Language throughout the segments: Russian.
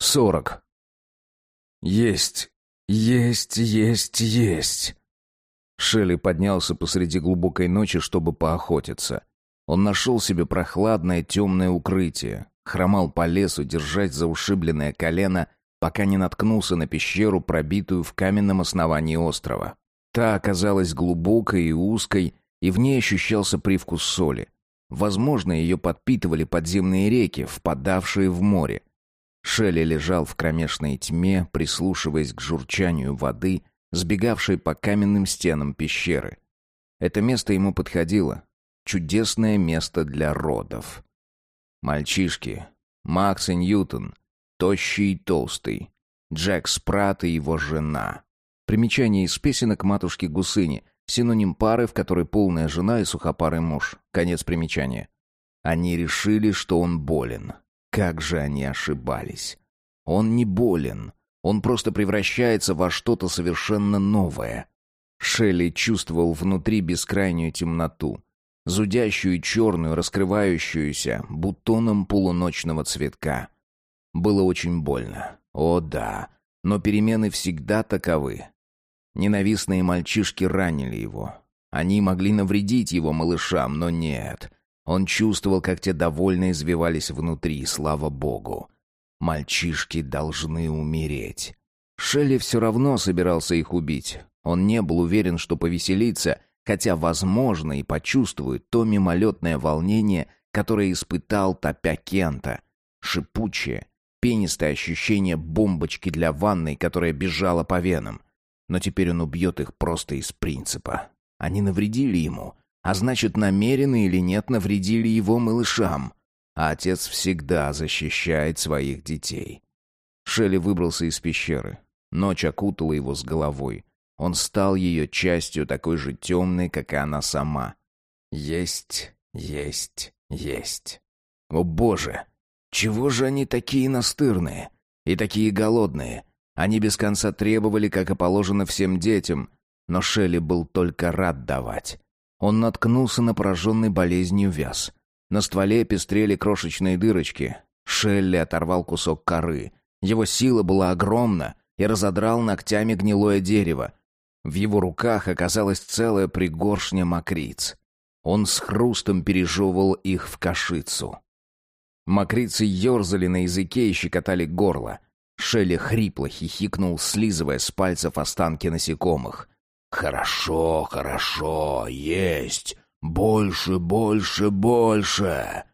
сорок. Есть, есть, есть, есть. Шелли поднялся посреди глубокой ночи, чтобы поохотиться. Он нашел себе прохладное темное укрытие, хромал по лесу, держать за ушибленное колено, пока не наткнулся на пещеру, пробитую в каменном основании острова. Та оказалась глубокой и узкой, и в ней ощущался привкус соли. Возможно, ее подпитывали подземные реки, впадавшие в море. Шелли лежал в кромешной тьме, прислушиваясь к журчанию воды, сбегавшей по каменным стенам пещеры. Это место ему подходило. Чудесное место для родов. Мальчишки. Макс и Ньютон. Тощий и толстый. Джек Спрат и его жена. Примечание из песенок матушки Гусыни. Синоним пары, в которой полная жена и сухопарый муж. Конец примечания. Они решили, что он болен. Как же они ошибались. Он не болен. Он просто превращается во что-то совершенно новое. Шелли чувствовал внутри бескрайнюю темноту, зудящую черную, раскрывающуюся бутоном полуночного цветка. Было очень больно. О да, но перемены всегда таковы. Ненавистные мальчишки ранили его. Они могли навредить его малышам, но нет. Он чувствовал, как те довольно извивались внутри, слава богу. Мальчишки должны умереть. Шелли все равно собирался их убить. Он не был уверен, что повеселится, хотя, возможно, и почувствует то мимолетное волнение, которое испытал, топя Кента. Шипучее, пенистое ощущение бомбочки для ванной, которая бежала по венам. Но теперь он убьет их просто из принципа. Они навредили ему, а значит, намеренно или нет навредили его малышам а отец всегда защищает своих детей. Шелли выбрался из пещеры. Ночь окутала его с головой. Он стал ее частью, такой же темной, как и она сама. Есть, есть, есть. О боже! Чего же они такие настырные? И такие голодные? Они без конца требовали, как и положено всем детям, но Шелли был только рад давать. Он наткнулся на пораженный болезнью вяз. На стволе пестрели крошечные дырочки. Шелли оторвал кусок коры. Его сила была огромна и разодрал ногтями гнилое дерево. В его руках оказалась целая пригоршня мокриц. Он с хрустом пережевывал их в кашицу. Мокрицы ерзали на языке и щекотали горло. Шелли хрипло хихикнул, слизывая с пальцев останки насекомых. «Хорошо, хорошо, есть. «Больше, больше, больше!»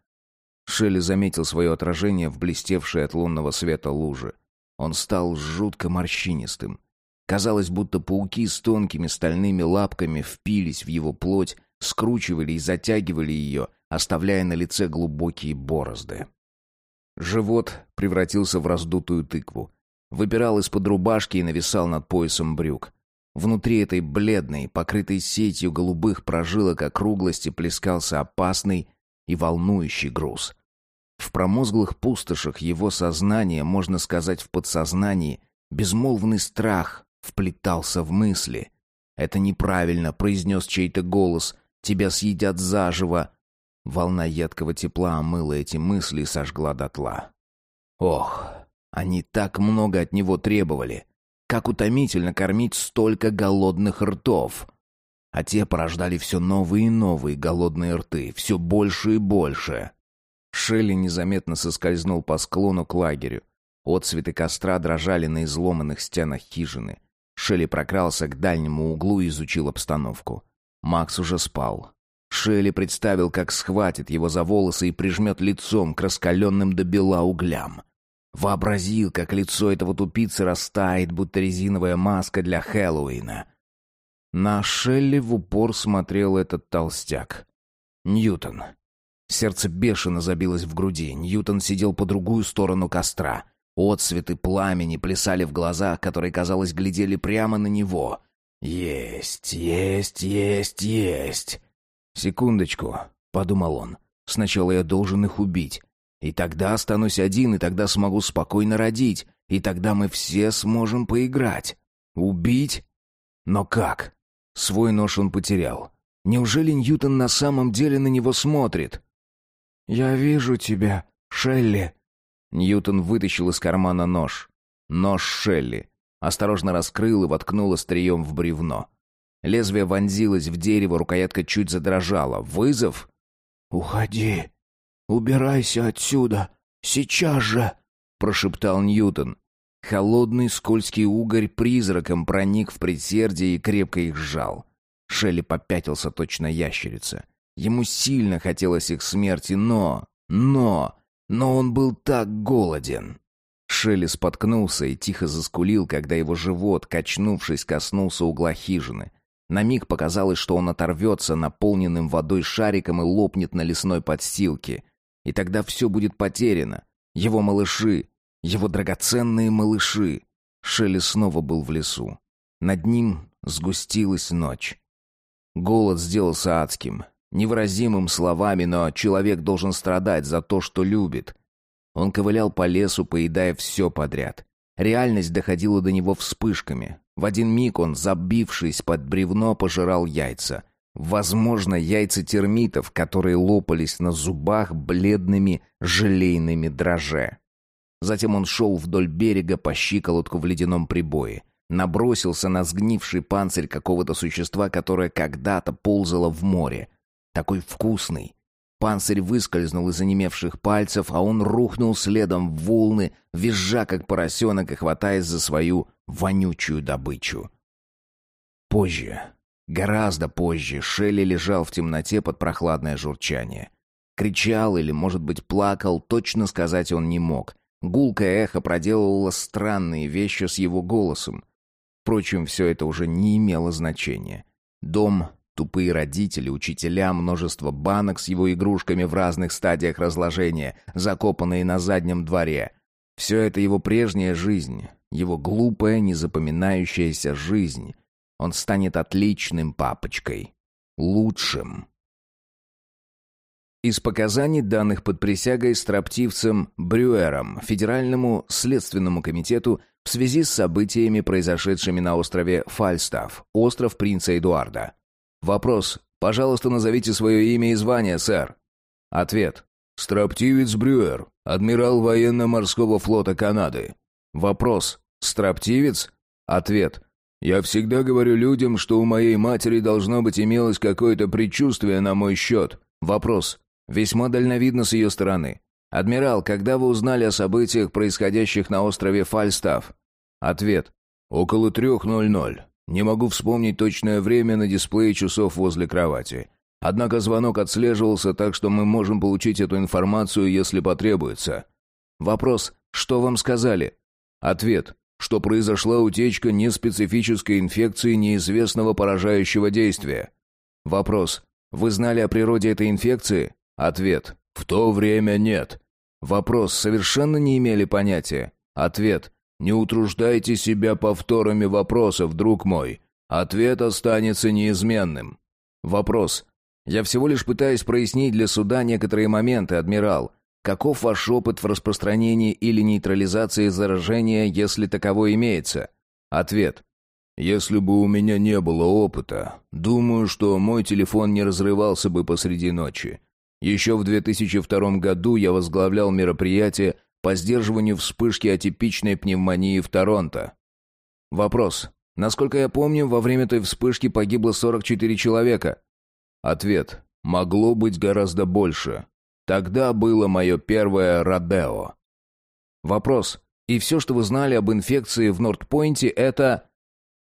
Шелли заметил свое отражение в блестевшей от лунного света луже. Он стал жутко морщинистым. Казалось, будто пауки с тонкими стальными лапками впились в его плоть, скручивали и затягивали ее, оставляя на лице глубокие борозды. Живот превратился в раздутую тыкву. Выпирал из-под рубашки и нависал над поясом брюк. Внутри этой бледной, покрытой сетью голубых прожилок округлости плескался опасный и волнующий груз. В промозглых пустошах его сознания, можно сказать, в подсознании, безмолвный страх вплетался в мысли. «Это неправильно», — произнес чей-то голос, — «тебя съедят заживо». Волна едкого тепла омыла эти мысли и сожгла дотла. Ох, они так много от него требовали. Как утомительно кормить столько голодных ртов. А те порождали все новые и новые голодные рты, все больше и больше. Шелли незаметно соскользнул по склону к лагерю. Отцветы костра дрожали на изломанных стенах хижины. Шелли прокрался к дальнему углу и изучил обстановку. Макс уже спал. Шелли представил, как схватит его за волосы и прижмет лицом к раскаленным до бела углям. Вообразил, как лицо этого тупицы растает, будто резиновая маска для Хэллоуина. На Шелли в упор смотрел этот толстяк. Ньютон. Сердце бешено забилось в груди. Ньютон сидел по другую сторону костра. Отцветы пламени плясали в глазах, которые, казалось, глядели прямо на него. «Есть, есть, есть, есть!» «Секундочку», — подумал он. «Сначала я должен их убить. И тогда останусь один, и тогда смогу спокойно родить, и тогда мы все сможем поиграть. Убить? Но как? Свой нож он потерял. Неужели Ньютон на самом деле на него смотрит? «Я вижу тебя, Шелли». Ньютон вытащил из кармана нож. Нож Шелли. Осторожно раскрыл и воткнул острием в бревно. Лезвие вонзилось в дерево, рукоятка чуть задрожала. «Вызов?» «Уходи! Убирайся отсюда! Сейчас же!» — прошептал Ньютон. Холодный скользкий угорь призраком проник в предсердие и крепко их сжал. Шелли попятился точно ящерица. Ему сильно хотелось их смерти, но... Но... Но он был так голоден. Шелли споткнулся и тихо заскулил, когда его живот, качнувшись, коснулся угла хижины. На миг показалось, что он оторвется наполненным водой шариком и лопнет на лесной подстилке. И тогда все будет потеряно. Его малыши, его драгоценные малыши. Шелли снова был в лесу. Над ним сгустилась ночь. Голод сделался адским, невыразимым словами, но человек должен страдать за то, что любит. Он ковылял по лесу, поедая все подряд. Реальность доходила до него вспышками. В один миг он, забившись под бревно, пожирал яйца. Возможно, яйца термитов, которые лопались на зубах бледными желейными дрожже. Затем он шел вдоль берега по щиколотку в ледяном прибое. Набросился на сгнивший панцирь какого-то существа, которое когда-то ползало в море. Такой вкусный. Панцирь выскользнул из онемевших пальцев, а он рухнул следом в волны, визжа как поросенок и хватаясь за свою вонючую добычу. Позже, гораздо позже, Шелли лежал в темноте под прохладное журчание. Кричал или, может быть, плакал, точно сказать он не мог — Гулкое эхо проделывало странные вещи с его голосом. Впрочем, все это уже не имело значения. Дом, тупые родители, учителя, множество банок с его игрушками в разных стадиях разложения, закопанные на заднем дворе. Все это его прежняя жизнь, его глупая, незапоминающаяся жизнь. Он станет отличным папочкой. Лучшим. Из показаний, данных под присягой строптивцем Брюером Федеральному следственному комитету в связи с событиями, произошедшими на острове Фальстаф, остров принца Эдуарда. Вопрос. Пожалуйста, назовите свое имя и звание, сэр. Ответ. Строптивец Брюер, адмирал военно-морского флота Канады. Вопрос. Строптивец? Ответ. Я всегда говорю людям, что у моей матери должно быть имелось какое-то предчувствие на мой счет. Вопрос. Весьма дальновидно с ее стороны. «Адмирал, когда вы узнали о событиях, происходящих на острове Фальстаф?» Ответ. «Около трех ноль ноль. Не могу вспомнить точное время на дисплее часов возле кровати. Однако звонок отслеживался, так что мы можем получить эту информацию, если потребуется». Вопрос. «Что вам сказали?» Ответ. Что произошла утечка неспецифической инфекции неизвестного поражающего действия. Вопрос. Вы знали о природе этой инфекции? Ответ. В то время нет. Вопрос. Совершенно не имели понятия. Ответ. Не утруждайте себя повторами вопросов, друг мой. Ответ останется неизменным. Вопрос. Я всего лишь пытаюсь прояснить для суда некоторые моменты, адмирал. Каков ваш опыт в распространении или нейтрализации заражения, если таково имеется? Ответ. Если бы у меня не было опыта, думаю, что мой телефон не разрывался бы посреди ночи. Еще в 2002 году я возглавлял мероприятие по сдерживанию вспышки атипичной пневмонии в Торонто. Вопрос. Насколько я помню, во время той вспышки погибло 44 человека. Ответ. Могло быть гораздо больше. Тогда было мое первое родео. Вопрос. И все, что вы знали об инфекции в Нордпойнте, это...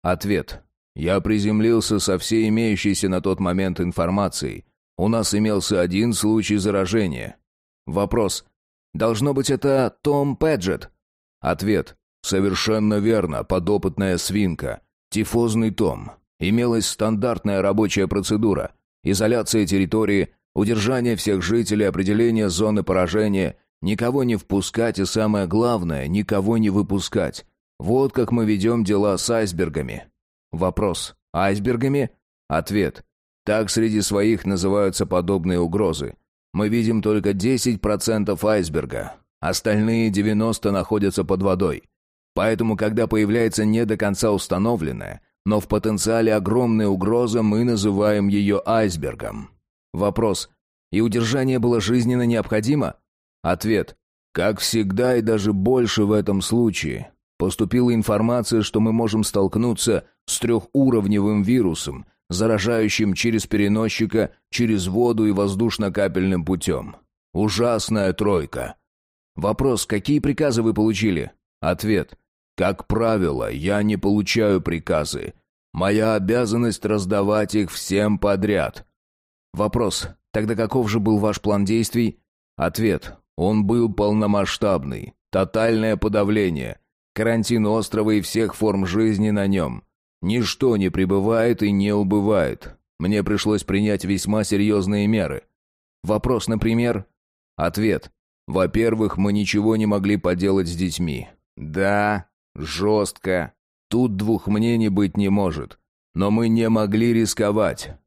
Ответ. Я приземлился со всей имеющейся на тот момент информацией. У нас имелся один случай заражения. Вопрос. Должно быть, это Том Пэджет? Ответ. Совершенно верно, подопытная свинка. Тифозный Том. Имелась стандартная рабочая процедура. Изоляция территории, удержание всех жителей, определение зоны поражения, никого не впускать и, самое главное, никого не выпускать. Вот как мы ведем дела с айсбергами. Вопрос. Айсбергами? Ответ. Так среди своих называются подобные угрозы. Мы видим только 10% айсберга. Остальные 90 находятся под водой. Поэтому, когда появляется не до конца установленная, но в потенциале огромная угроза, мы называем ее айсбергом. Вопрос. И удержание было жизненно необходимо? Ответ. Как всегда и даже больше в этом случае. Поступила информация, что мы можем столкнуться с трехуровневым вирусом, заражающим через переносчика, через воду и воздушно-капельным путем. Ужасная тройка. Вопрос, какие приказы вы получили? Ответ. Как правило, я не получаю приказы. Моя обязанность раздавать их всем подряд. Вопрос. Тогда каков же был ваш план действий? Ответ. Он был полномасштабный. Тотальное подавление. Карантин острова и всех форм жизни на нем. Ничто не пребывает и не убывает. Мне пришлось принять весьма серьезные меры. Вопрос, например? Ответ. Во-первых, мы ничего не могли поделать с детьми. Да, жестко. Тут двух мнений быть не может. Но мы не могли рисковать.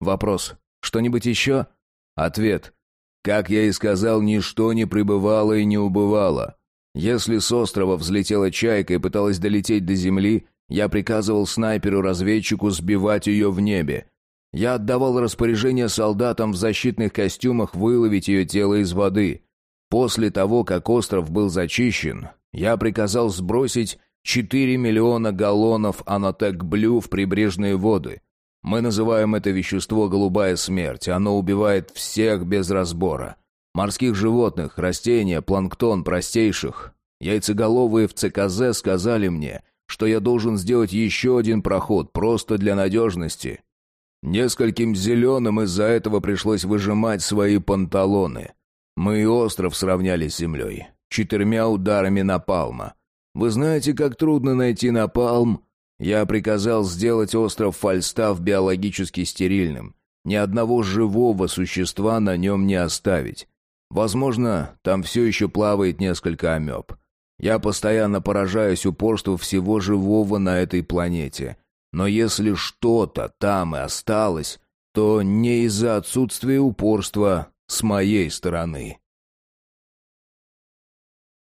Вопрос. Что-нибудь еще? Ответ. Как я и сказал, ничто не пребывало и не убывало. Если с острова взлетела чайка и пыталась долететь до земли, я приказывал снайперу-разведчику сбивать ее в небе. Я отдавал распоряжение солдатам в защитных костюмах выловить ее тело из воды. После того, как остров был зачищен, я приказал сбросить 4 миллиона галлонов анатек блю в прибрежные воды. Мы называем это вещество «голубая смерть». Оно убивает всех без разбора. Морских животных, растения, планктон, простейших. Яйцеголовые в ЦКЗ сказали мне, что я должен сделать еще один проход, просто для надежности. Нескольким зеленым из-за этого пришлось выжимать свои панталоны. Мы и остров сравняли с землей. Четырьмя ударами напалма. Вы знаете, как трудно найти напалм? Я приказал сделать остров Фальстав биологически стерильным. Ни одного живого существа на нем не оставить. Возможно, там все еще плавает несколько амеб. Я постоянно поражаюсь упорству всего живого на этой планете. Но если что-то там и осталось, то не из-за отсутствия упорства с моей стороны.